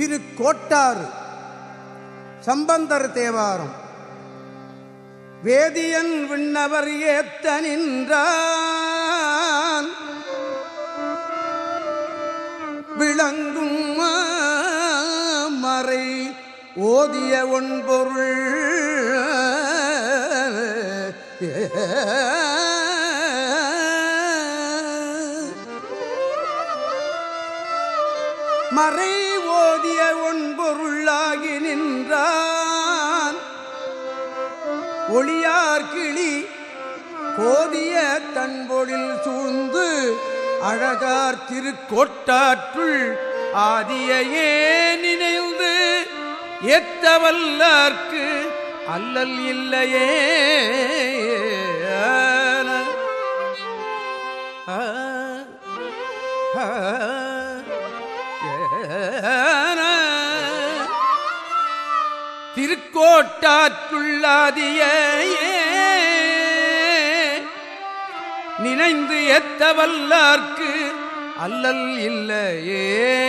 திரு கோட்டாறு சம்பந்தர் தேவாரம். வேதியன் விண்ணவர் ஏத்த நின்றான். விளங்கும் மறை ஓதிய ஒன்பொருள் மறை ஓதிய ஒன்பொருளாகி நின்றான். ஒளியார் கிளி கோதிய தன்பொழில் சூழ்ந்து அழகார் திருக்கோட்டாற்றுள் ஆதியையே நினைந்து எத்தவல்லார்க்கு அல்லல் இல்லையே. ஆ, ஆ, திருக்கோட்டாற்றுள்ளாதிய நினைந்து எத்தவல்லார்க்கு அல்லல் இல்லையே